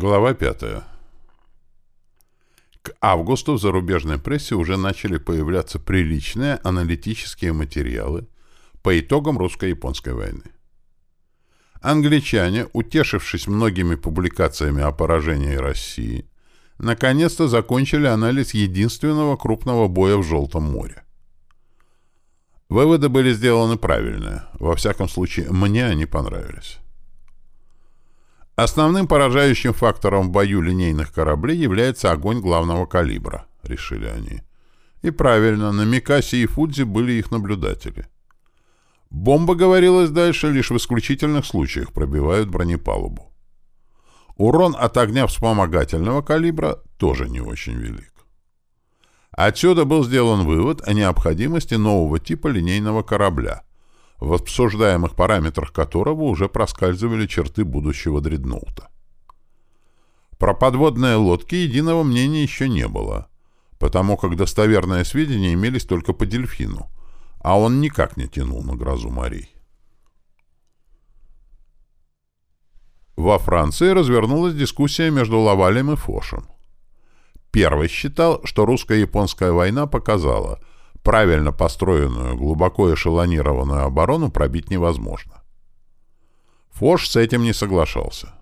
Глава 5. К августу в зарубежной прессе уже начали появляться приличные аналитические материалы по итогам русско-японской войны. Англичане, утешившись многими публикациями о поражении России, наконец-то закончили анализ единственного крупного боя в Желтом море. Выводы были сделаны правильные, во всяком случае, мне они понравились. Основным поражающим фактором в бою линейных кораблей является огонь главного калибра, решили они. И правильно, на Микасе и Фудзи были их наблюдатели. Бомба, говорилось дальше, лишь в исключительных случаях пробивают бронепалубу. Урон от огня вспомогательного калибра тоже не очень велик. Отсюда был сделан вывод о необходимости нового типа линейного корабля – в обсуждаемых параметрах которого уже проскальзывали черты будущего дредноута. Про подводные лодки единого мнения еще не было, потому как достоверные сведения имелись только по дельфину, а он никак не тянул на грозу морей. Во Франции развернулась дискуссия между Лавалем и Фошем. Первый считал, что русско-японская война показала – правильно построенную, глубоко эшелонированную оборону пробить невозможно. Фош с этим не соглашался.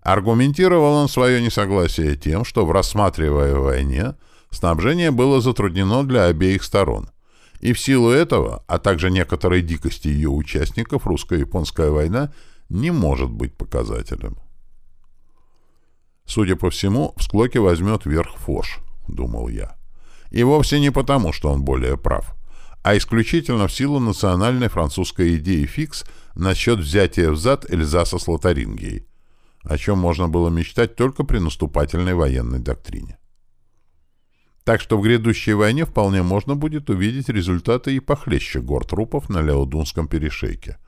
Аргументировал он свое несогласие тем, что в рассматриваемой войне снабжение было затруднено для обеих сторон, и в силу этого, а также некоторой дикости ее участников, русско-японская война не может быть показателем. Судя по всему, в склоке возьмет верх Фош, думал я. И вовсе не потому, что он более прав, а исключительно в силу национальной французской идеи фикс насчет взятия взад Эльзаса с Лотарингией, о чем можно было мечтать только при наступательной военной доктрине. Так что в грядущей войне вполне можно будет увидеть результаты и похлеще гор трупов на Леодунском перешейке.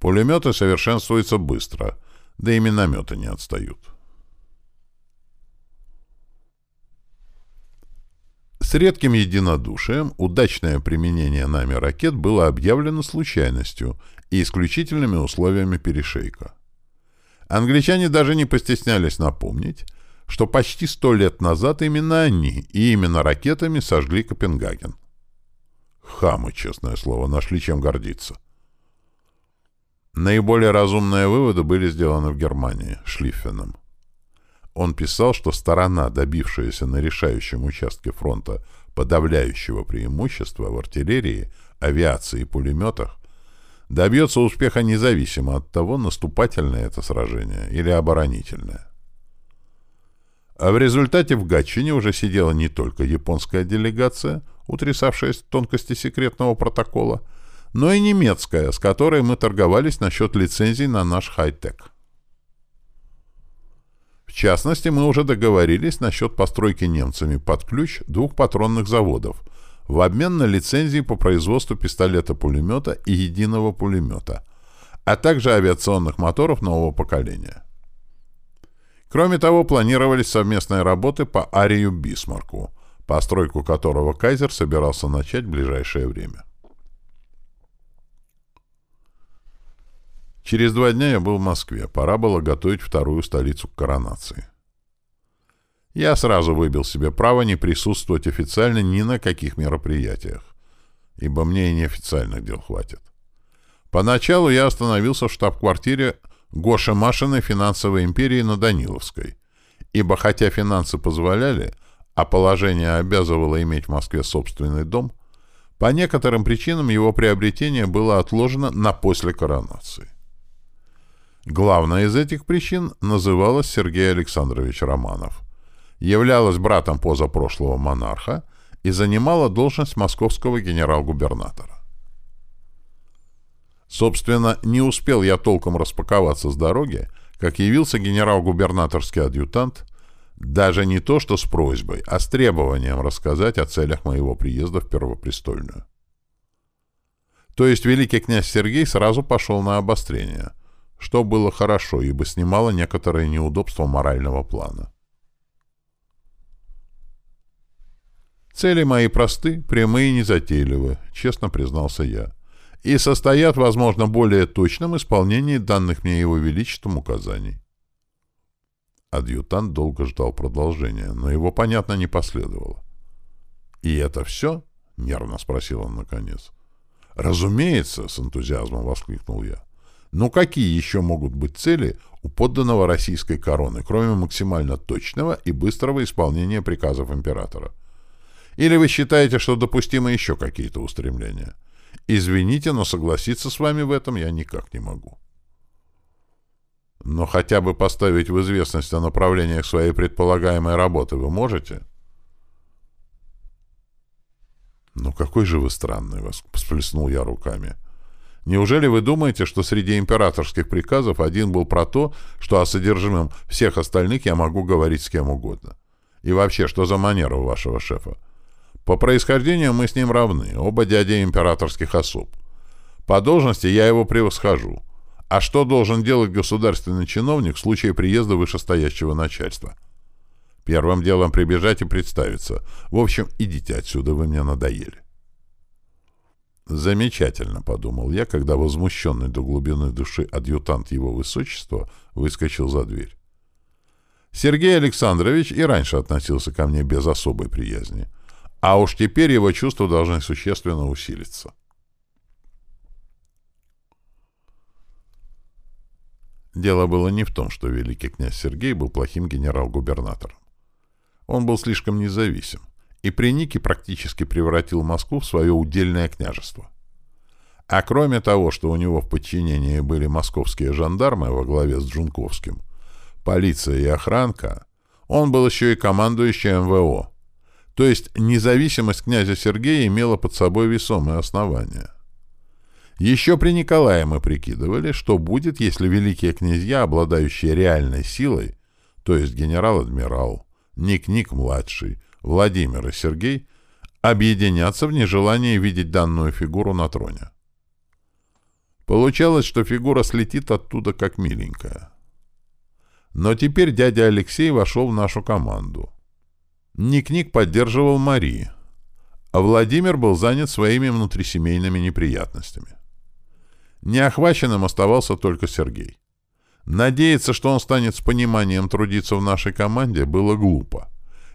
Пулеметы совершенствуются быстро, да и минометы не отстают. С редким единодушием удачное применение нами ракет было объявлено случайностью и исключительными условиями перешейка. Англичане даже не постеснялись напомнить, что почти сто лет назад именно они и именно ракетами сожгли Копенгаген. Хамы, честное слово, нашли чем гордиться. Наиболее разумные выводы были сделаны в Германии, Шлиффеном. Он писал, что сторона, добившаяся на решающем участке фронта подавляющего преимущества в артиллерии, авиации и пулеметах, добьется успеха независимо от того, наступательное это сражение или оборонительное. А в результате в Гатчине уже сидела не только японская делегация, утрясавшая тонкости секретного протокола, но и немецкая, с которой мы торговались насчет лицензий на наш хай-тек. В частности, мы уже договорились насчет постройки немцами под ключ двух патронных заводов в обмен на лицензии по производству пистолета-пулемета и единого пулемета, а также авиационных моторов нового поколения. Кроме того, планировались совместные работы по Арию Бисмарку, постройку которого Кайзер собирался начать в ближайшее время. Через два дня я был в Москве. Пора было готовить вторую столицу к коронации. Я сразу выбил себе право не присутствовать официально ни на каких мероприятиях, ибо мне и неофициальных дел хватит. Поначалу я остановился в штаб-квартире Гоши Машиной финансовой империи на Даниловской, ибо хотя финансы позволяли, а положение обязывало иметь в Москве собственный дом, по некоторым причинам его приобретение было отложено на после коронации. Главная из этих причин называлась Сергей Александрович Романов. Являлась братом позапрошлого монарха и занимала должность московского генерал-губернатора. Собственно, не успел я толком распаковаться с дороги, как явился генерал-губернаторский адъютант, даже не то что с просьбой, а с требованием рассказать о целях моего приезда в Первопрестольную. То есть великий князь Сергей сразу пошел на обострение – что было хорошо, ибо снимало некоторые неудобства морального плана. Цели мои просты, прямые и незатейливы, честно признался я, и состоят, возможно, более точном исполнении данных мне его величеством указаний. Адъютант долго ждал продолжения, но его, понятно, не последовало. «И это все?» — нервно спросил он наконец. «Разумеется!» — с энтузиазмом воскликнул я. «Но какие еще могут быть цели у подданного российской короны, кроме максимально точного и быстрого исполнения приказов императора? Или вы считаете, что допустимы еще какие-то устремления? Извините, но согласиться с вами в этом я никак не могу». Но хотя бы поставить в известность о направлениях своей предполагаемой работы вы можете? «Ну какой же вы странный!» — всплеснул я руками. «Неужели вы думаете, что среди императорских приказов один был про то, что о содержимом всех остальных я могу говорить с кем угодно? И вообще, что за манера у вашего шефа? По происхождению мы с ним равны, оба дяди императорских особ. По должности я его превосхожу. А что должен делать государственный чиновник в случае приезда вышестоящего начальства? Первым делом прибежать и представиться. В общем, идите отсюда, вы мне надоели. Замечательно, подумал я, когда возмущенный до глубины души адъютант его высочества выскочил за дверь. Сергей Александрович и раньше относился ко мне без особой приязни, а уж теперь его чувства должны существенно усилиться. Дело было не в том, что великий князь Сергей был плохим генерал-губернатором. Он был слишком независим, и при Нике практически превратил Москву в свое удельное княжество. А кроме того, что у него в подчинении были московские жандармы во главе с Джунковским, полиция и охранка, он был еще и командующий МВО. То есть независимость князя Сергея имела под собой весомые основания. Еще при Николае мы прикидывали, что будет, если великие князья, обладающие реальной силой, то есть генерал-адмирал, Ник-Ник-младший, Владимир и Сергей, объединятся в нежелании видеть данную фигуру на троне. Получалось, что фигура слетит оттуда как миленькая. Но теперь дядя Алексей вошел в нашу команду. Ник-Ник поддерживал Мари, а Владимир был занят своими внутрисемейными неприятностями. Неохваченным оставался только Сергей. Надеяться, что он станет с пониманием трудиться в нашей команде, было глупо.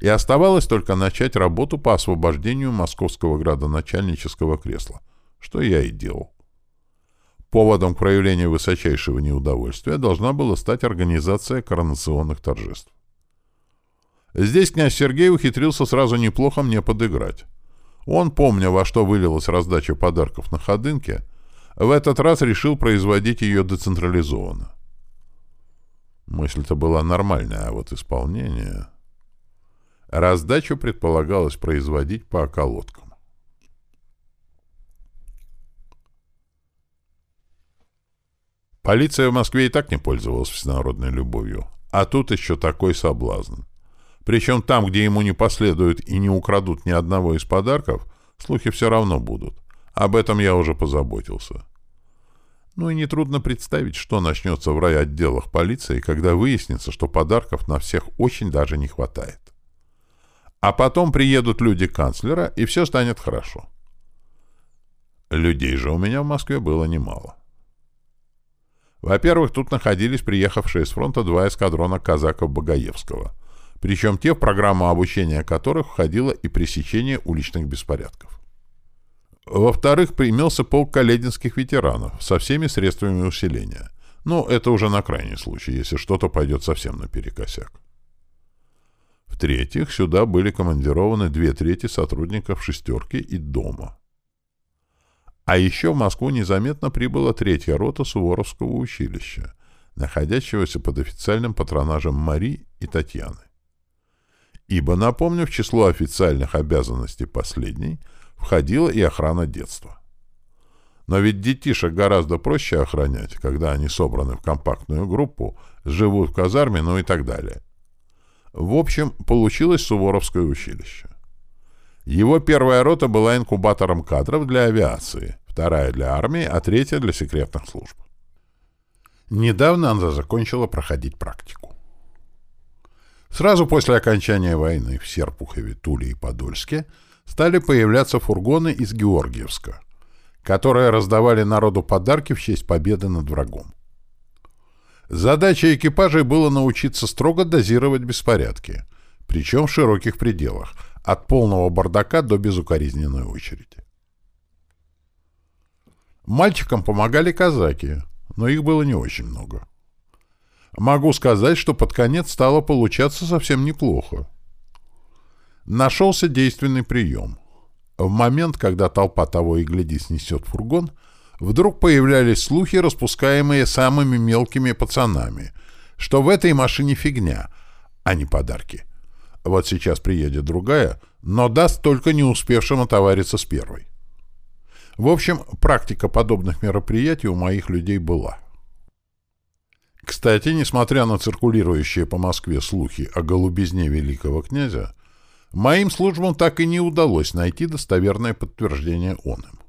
И оставалось только начать работу по освобождению московского градоначальнического кресла, что я и делал. Поводом к проявлению высочайшего неудовольствия должна была стать организация коронационных торжеств. Здесь князь Сергей ухитрился сразу неплохо мне подыграть. Он, помня, во что вылилась раздача подарков на Ходынке, в этот раз решил производить ее децентрализованно. Мысль-то была нормальная, а вот исполнение... Раздачу предполагалось производить по околоткам. Полиция в Москве и так не пользовалась всенародной любовью, а тут еще такой соблазн. Причем там, где ему не последуют и не украдут ни одного из подарков, слухи все равно будут. Об этом я уже позаботился. Ну и нетрудно представить, что начнется в райотделах полиции, когда выяснится, что подарков на всех очень даже не хватает. А потом приедут люди канцлера, и все станет хорошо. Людей же у меня в Москве было немало. Во-первых, тут находились приехавшие с фронта два эскадрона казаков Багаевского, причем те, в программу обучения которых входило и пресечение уличных беспорядков. Во-вторых, имелся полк калединских ветеранов со всеми средствами усиления. Но это уже на крайний случай, если что-то пойдет совсем наперекосяк. В-третьих, сюда были командированы две трети сотрудников «шестерки» и «дома». А еще в Москву незаметно прибыла третья рота Суворовского училища, находящегося под официальным патронажем Мари и Татьяны. Ибо, напомню, в число официальных обязанностей последней – входила и охрана детства. Но ведь детишек гораздо проще охранять, когда они собраны в компактную группу, живут в казарме, ну и так далее. В общем, получилось Суворовское училище. Его первая рота была инкубатором кадров для авиации, вторая для армии, а третья для секретных служб. Недавно она закончила проходить практику. Сразу после окончания войны в Серпухове, Туле и Подольске – стали появляться фургоны из Георгиевска, которые раздавали народу подарки в честь победы над врагом. Задача экипажей было научиться строго дозировать беспорядки, причем в широких пределах, от полного бардака до безукоризненной очереди. Мальчикам помогали казаки, но их было не очень много. Могу сказать, что под конец стало получаться совсем неплохо. Нашелся действенный прием. В момент, когда толпа того и гляди снесет фургон, вдруг появлялись слухи, распускаемые самыми мелкими пацанами, что в этой машине фигня, а не подарки. Вот сейчас приедет другая, но даст только не успевшим отовариться с первой. В общем, практика подобных мероприятий у моих людей была. Кстати, несмотря на циркулирующие по Москве слухи о голубизне великого князя, моим службам так и не удалось найти достоверное подтверждение он им.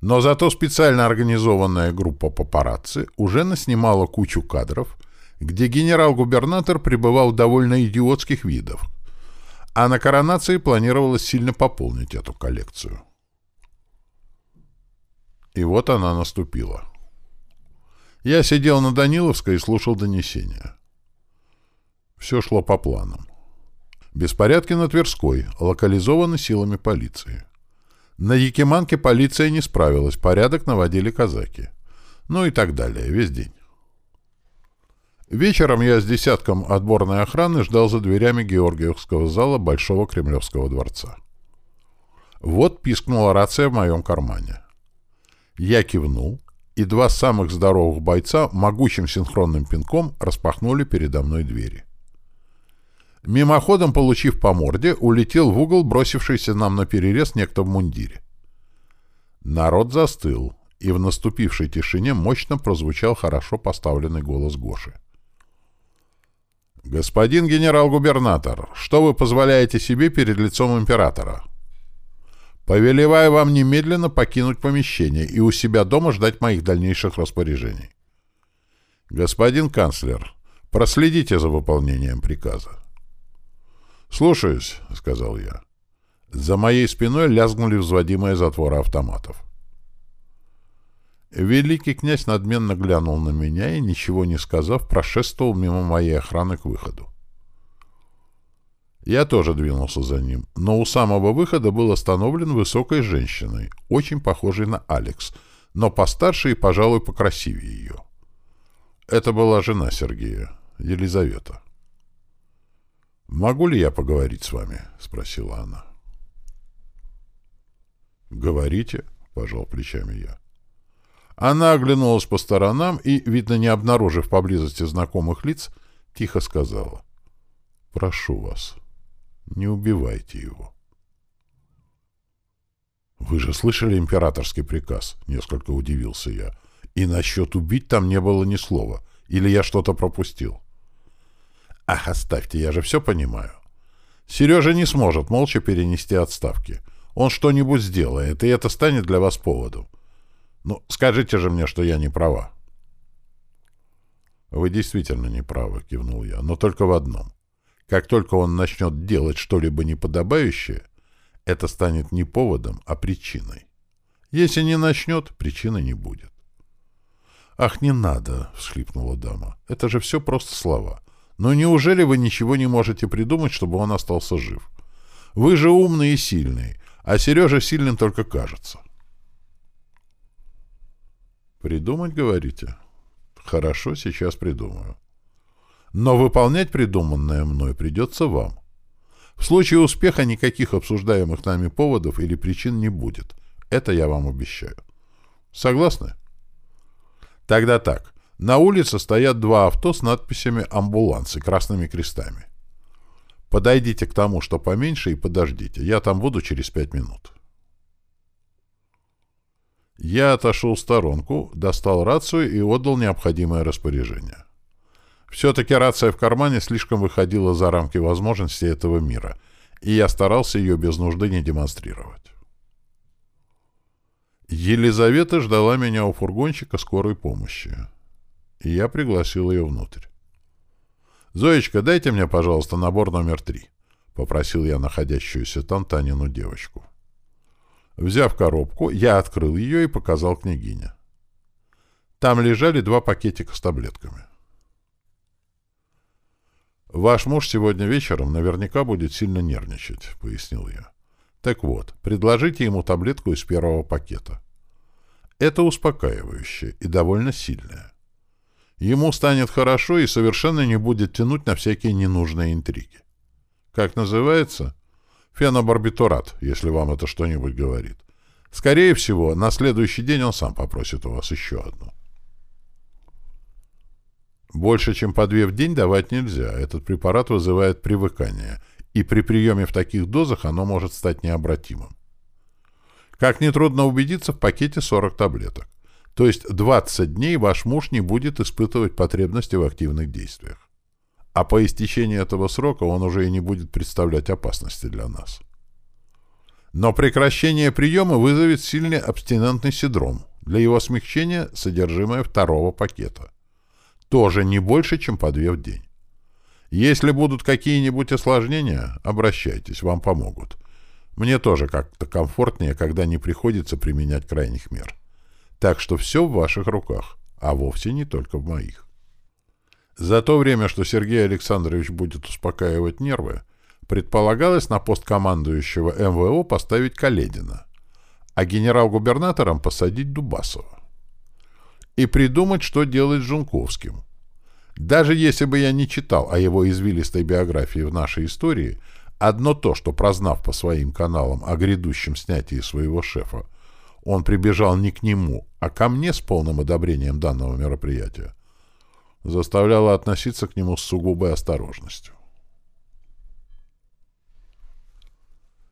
Но зато специально организованная группа папарацци уже наснимала кучу кадров, где генерал-губернатор пребывал довольно идиотских видов, а на коронации планировалось сильно пополнить эту коллекцию. И вот она наступила. Я сидел на Даниловской и слушал донесения. Все шло по планам. Беспорядки на Тверской локализованы силами полиции. На Якиманке полиция не справилась, порядок наводили казаки. Ну и так далее, весь день. Вечером я с десятком отборной охраны ждал за дверями Георгиевского зала Большого Кремлевского дворца. Вот пискнула рация в моем кармане. Я кивнул, и два самых здоровых бойца могучим синхронным пинком распахнули передо мной двери. Мимоходом, получив по морде, улетел в угол бросившийся нам на перерез некто в мундире. Народ застыл, и в наступившей тишине мощно прозвучал хорошо поставленный голос Гоши. «Господин генерал-губернатор, что вы позволяете себе перед лицом императора? Повелеваю вам немедленно покинуть помещение и у себя дома ждать моих дальнейших распоряжений. Господин канцлер, проследите за выполнением приказа». «Слушаюсь», — сказал я. За моей спиной лязгнули взводимые затворы автоматов. Великий князь надменно глянул на меня и, ничего не сказав, прошествовал мимо моей охраны к выходу. Я тоже двинулся за ним, но у самого выхода был остановлен высокой женщиной, очень похожей на Алекс, но постарше и, пожалуй, покрасивее ее. Это была жена Сергея, Елизавета. «Могу ли я поговорить с вами?» — спросила она. «Говорите», — пожал плечами я. Она оглянулась по сторонам и, видно, не обнаружив поблизости знакомых лиц, тихо сказала. «Прошу вас, не убивайте его». «Вы же слышали императорский приказ?» — несколько удивился я. «И насчет убить там не было ни слова. Или я что-то пропустил?» Ах, оставьте, я же все понимаю. Сережа не сможет молча перенести отставки. Он что-нибудь сделает, и это станет для вас поводом. Ну, скажите же мне, что я не права. Вы действительно не правы, кивнул я, но только в одном. Как только он начнет делать что-либо неподобающее, это станет не поводом, а причиной. Если не начнет, причины не будет. «Ах, не надо!» — всхлипнула дама. «Это же все просто слова. Но неужели вы ничего не можете придумать, чтобы он остался жив? Вы же умный и сильный, а Сережа сильным только кажется. Придумать, говорите? Хорошо, сейчас придумаю. Но выполнять придуманное мной придется вам. В случае успеха никаких обсуждаемых нами поводов или причин не будет. Это я вам обещаю. Согласны? Тогда так. На улице стоят два авто с надписями «Амбуланс» и красными крестами. Подойдите к тому, что поменьше, и подождите. Я там буду через пять минут. Я отошел в сторонку, достал рацию и отдал необходимое распоряжение. Все-таки рация в кармане слишком выходила за рамки возможностей этого мира, и я старался ее без нужды не демонстрировать. Елизавета ждала меня у фургончика скорой помощи и я пригласил ее внутрь. «Зоечка, дайте мне, пожалуйста, набор номер три», — попросил я находящуюся там Танину девочку. Взяв коробку, я открыл ее и показал княгине. Там лежали два пакетика с таблетками. «Ваш муж сегодня вечером наверняка будет сильно нервничать», — пояснил я. «Так вот, предложите ему таблетку из первого пакета. Это успокаивающее и довольно сильное. Ему станет хорошо и совершенно не будет тянуть на всякие ненужные интриги. Как называется? Фенобарбитурат, если вам это что-нибудь говорит. Скорее всего, на следующий день он сам попросит у вас еще одну. Больше, чем по две в день давать нельзя. Этот препарат вызывает привыкание, и при приеме в таких дозах оно может стать необратимым. Как нетрудно убедиться, в пакете 40 таблеток. То есть 20 дней ваш муж не будет испытывать потребности в активных действиях. А по истечении этого срока он уже и не будет представлять опасности для нас. Но прекращение приема вызовет сильный абстинентный синдром. Для его смягчения содержимое второго пакета. Тоже не больше, чем по две в день. Если будут какие-нибудь осложнения, обращайтесь, вам помогут. Мне тоже как-то комфортнее, когда не приходится применять крайних мер. Так что все в ваших руках, а вовсе не только в моих. За то время, что Сергей Александрович будет успокаивать нервы, предполагалось на пост командующего МВО поставить Каледина, а генерал-губернатором посадить Дубасова. И придумать, что делать с Жунковским. Даже если бы я не читал о его извилистой биографии в нашей истории, одно то, что, прознав по своим каналам о грядущем снятии своего шефа, он прибежал не к нему, а ко мне с полным одобрением данного мероприятия, заставляло относиться к нему с сугубой осторожностью.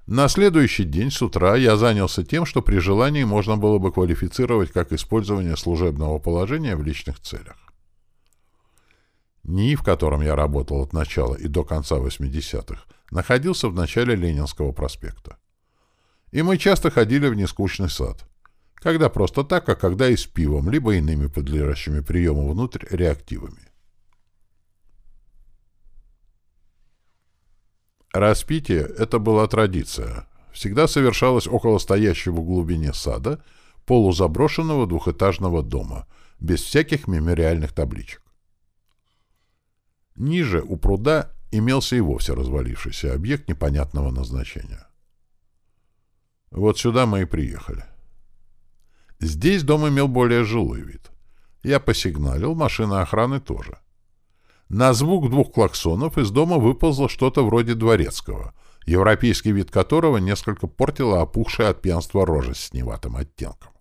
На следующий день с утра я занялся тем, что при желании можно было бы квалифицировать как использование служебного положения в личных целях. НИИ, в котором я работал от начала и до конца 80-х, находился в начале Ленинского проспекта. И мы часто ходили в нескучный сад. Когда просто так, а когда и с пивом, либо иными подлежащими приему внутрь реактивами. Распитие — это была традиция. Всегда совершалось около стоящего в глубине сада полузаброшенного двухэтажного дома, без всяких мемориальных табличек. Ниже, у пруда, имелся и вовсе развалившийся объект непонятного назначения. Вот сюда мы и приехали. Здесь дом имел более жилой вид. Я посигналил, машина охраны тоже. На звук двух клаксонов из дома выползло что-то вроде дворецкого, европейский вид которого несколько портила опухшая от пьянства рожа с синеватым оттенком.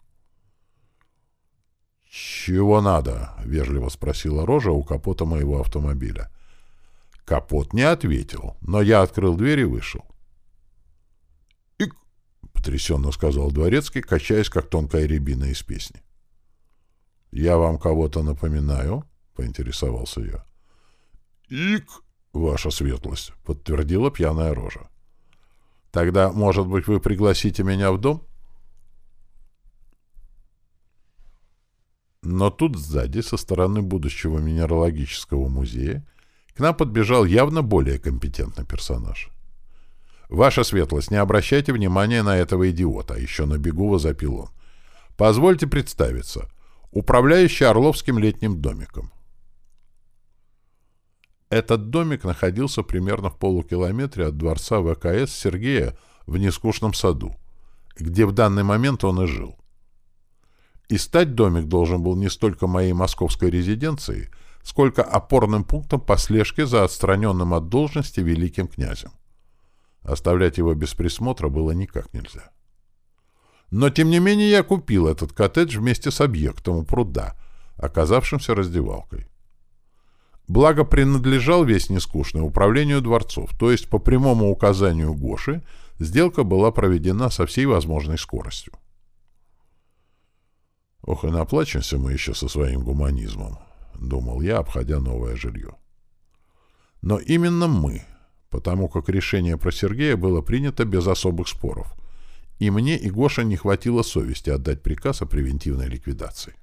«Чего надо?» — вежливо спросила рожа у капота моего автомобиля. Капот не ответил, но я открыл дверь и вышел потрясенно сказал Дворецкий, качаясь, как тонкая рябина из песни. «Я вам кого-то напоминаю?» — поинтересовался я. «Ик, ваша светлость!» — подтвердила пьяная рожа. «Тогда, может быть, вы пригласите меня в дом?» Но тут сзади, со стороны будущего минералогического музея, к нам подбежал явно более компетентный персонаж. «Ваша светлость, не обращайте внимания на этого идиота», — еще на бегу возопил он. «Позвольте представиться. Управляющий Орловским летним домиком». Этот домик находился примерно в полукилометре от дворца ВКС Сергея в нескучном саду, где в данный момент он и жил. И стать домик должен был не столько моей московской резиденцией, сколько опорным пунктом по слежке за отстраненным от должности великим князем. Оставлять его без присмотра было никак нельзя. Но, тем не менее, я купил этот коттедж вместе с объектом у пруда, оказавшимся раздевалкой. Благо, принадлежал весь нескучный управлению дворцов, то есть по прямому указанию Гоши сделка была проведена со всей возможной скоростью. Ох, и наплачемся мы еще со своим гуманизмом, — думал я, обходя новое жилье. Но именно мы, потому как решение про Сергея было принято без особых споров. И мне, и Гоша не хватило совести отдать приказ о превентивной ликвидации.